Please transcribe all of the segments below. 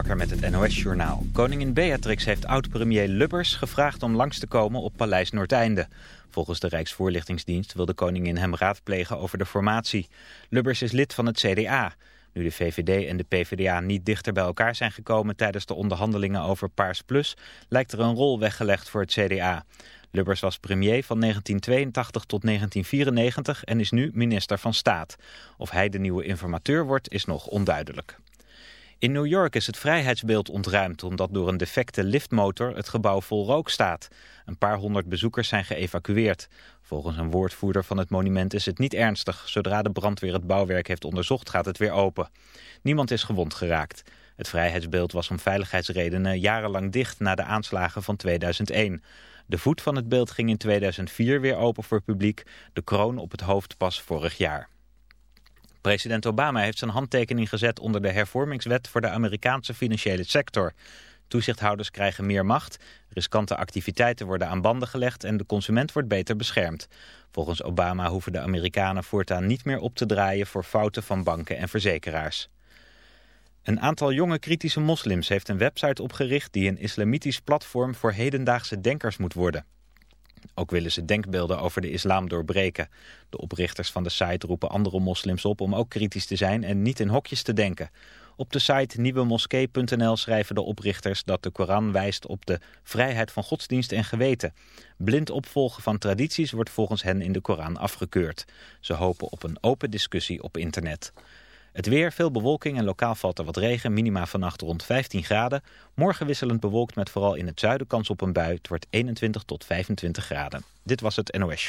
Met het NOS-journaal. Koningin Beatrix heeft oud-premier Lubbers gevraagd om langs te komen op Paleis Noordeinde. Volgens de Rijksvoorlichtingsdienst wil de koningin hem raadplegen over de formatie. Lubbers is lid van het CDA. Nu de VVD en de PvdA niet dichter bij elkaar zijn gekomen tijdens de onderhandelingen over Paars Plus... lijkt er een rol weggelegd voor het CDA. Lubbers was premier van 1982 tot 1994 en is nu minister van Staat. Of hij de nieuwe informateur wordt is nog onduidelijk. In New York is het vrijheidsbeeld ontruimd omdat door een defecte liftmotor het gebouw vol rook staat. Een paar honderd bezoekers zijn geëvacueerd. Volgens een woordvoerder van het monument is het niet ernstig. Zodra de brandweer het bouwwerk heeft onderzocht gaat het weer open. Niemand is gewond geraakt. Het vrijheidsbeeld was om veiligheidsredenen jarenlang dicht na de aanslagen van 2001. De voet van het beeld ging in 2004 weer open voor publiek, de kroon op het hoofd pas vorig jaar. President Obama heeft zijn handtekening gezet onder de hervormingswet voor de Amerikaanse financiële sector. Toezichthouders krijgen meer macht, riskante activiteiten worden aan banden gelegd en de consument wordt beter beschermd. Volgens Obama hoeven de Amerikanen voortaan niet meer op te draaien voor fouten van banken en verzekeraars. Een aantal jonge kritische moslims heeft een website opgericht die een islamitisch platform voor hedendaagse denkers moet worden. Ook willen ze denkbeelden over de islam doorbreken. De oprichters van de site roepen andere moslims op om ook kritisch te zijn en niet in hokjes te denken. Op de site nieuwemoskee.nl schrijven de oprichters dat de Koran wijst op de vrijheid van godsdienst en geweten. Blind opvolgen van tradities wordt volgens hen in de Koran afgekeurd. Ze hopen op een open discussie op internet. Het weer, veel bewolking en lokaal valt er wat regen. Minima vannacht rond 15 graden. Morgen wisselend bewolkt met vooral in het zuiden kans op een bui. Het wordt 21 tot 25 graden. Dit was het NOS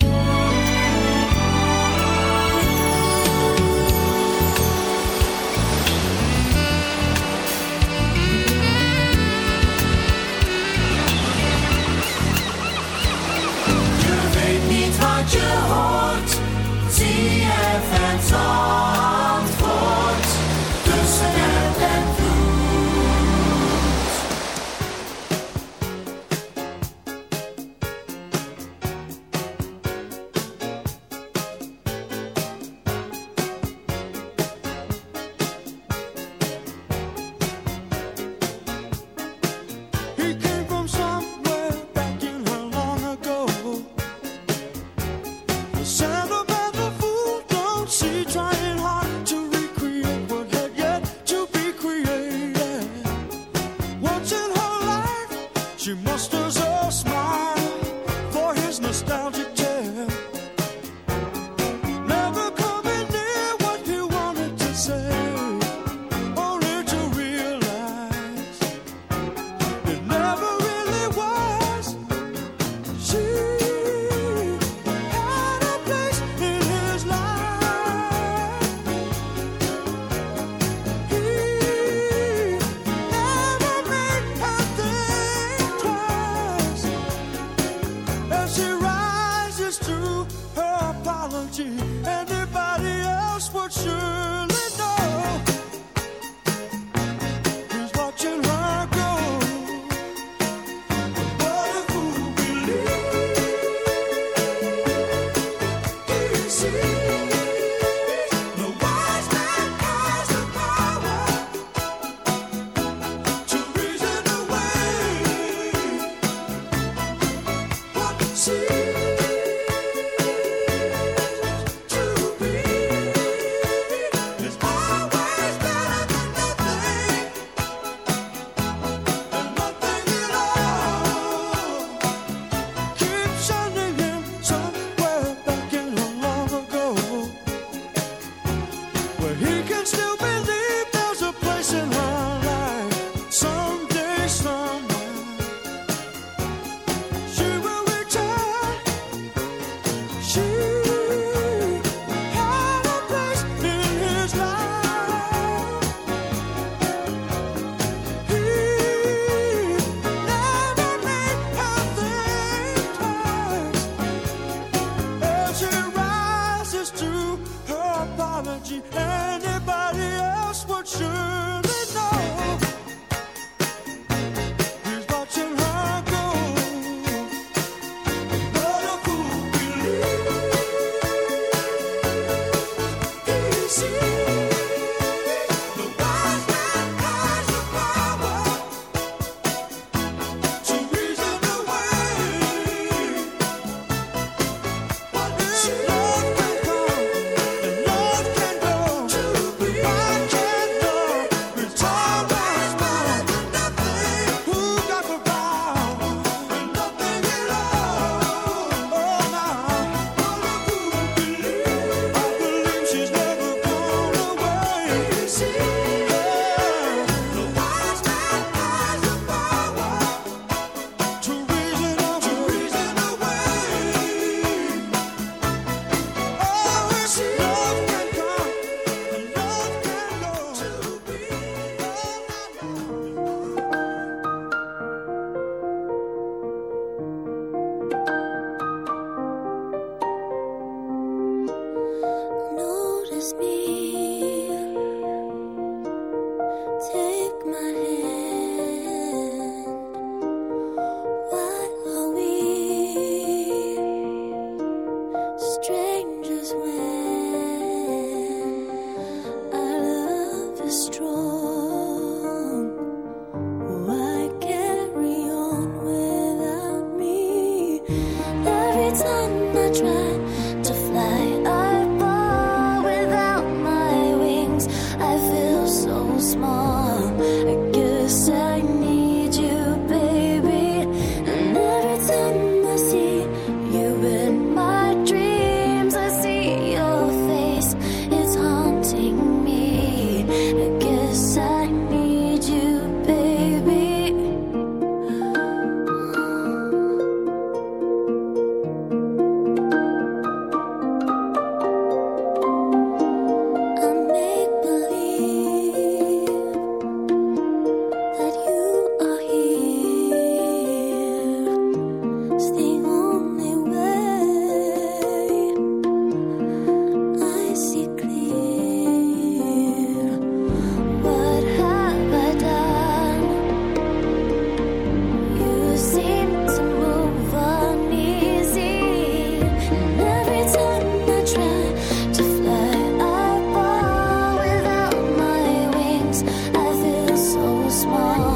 more.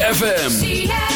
FM.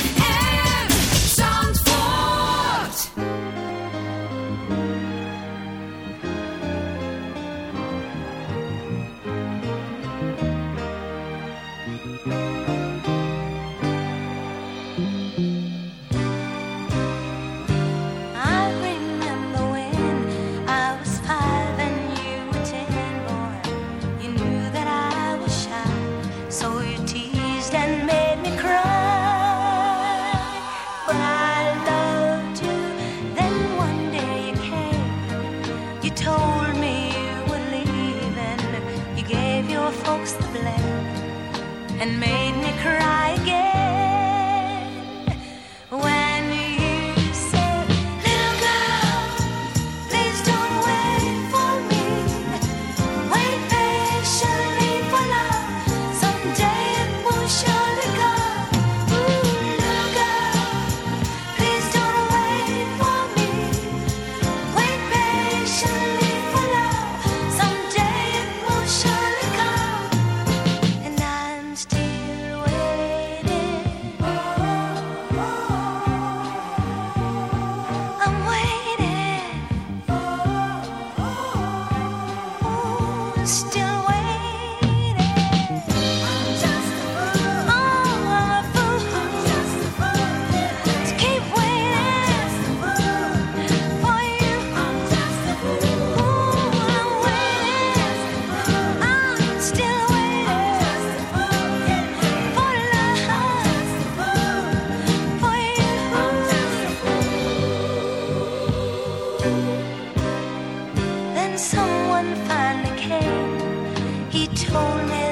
someone finally came. He told me.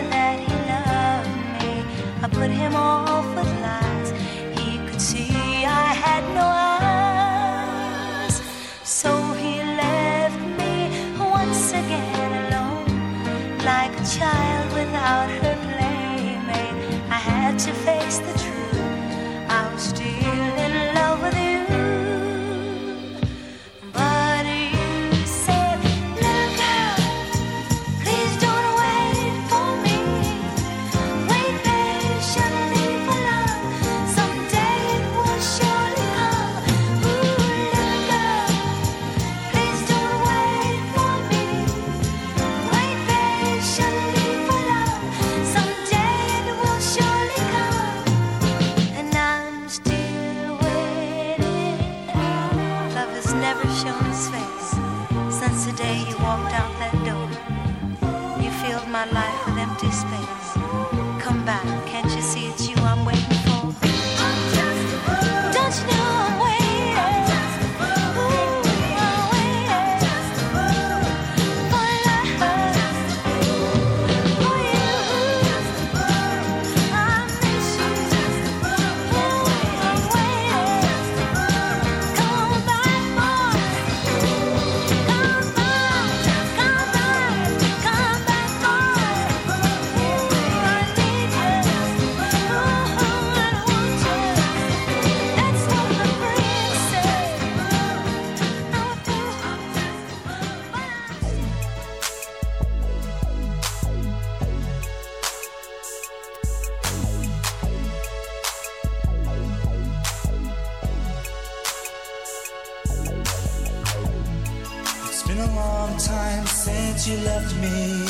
long time since you left me.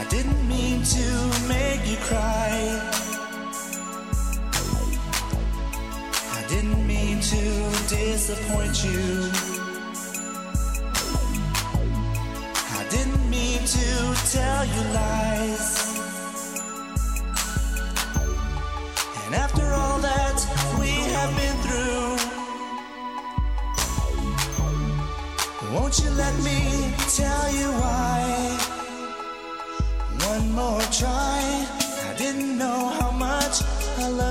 I didn't mean to make you cry. I didn't mean to disappoint you.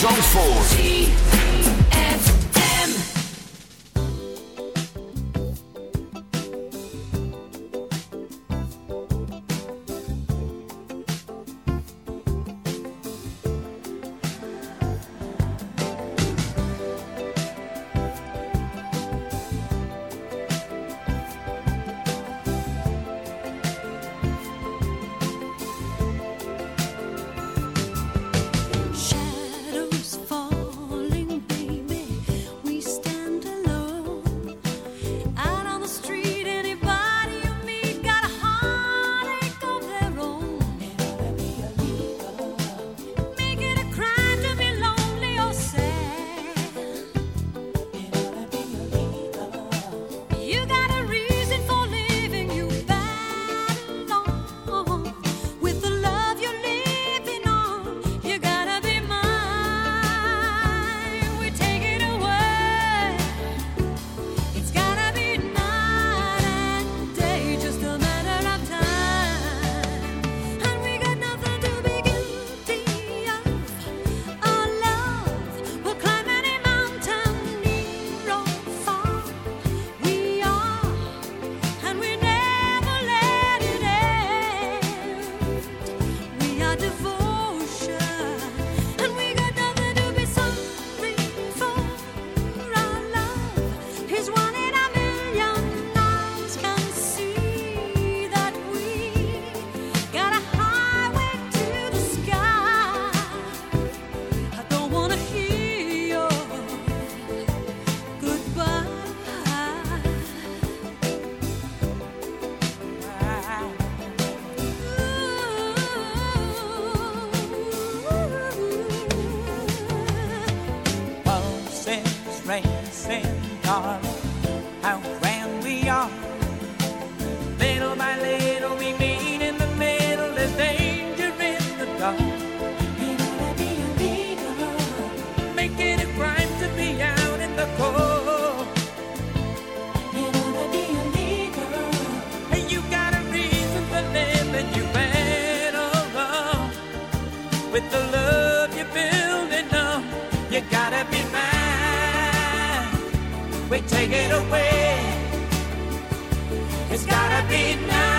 Zandvoort. Shadows take it away. It's gotta be night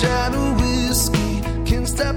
shadow whiskey. Can stop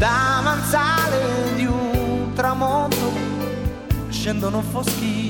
Sul davanzale di un tramonto scendono foschi.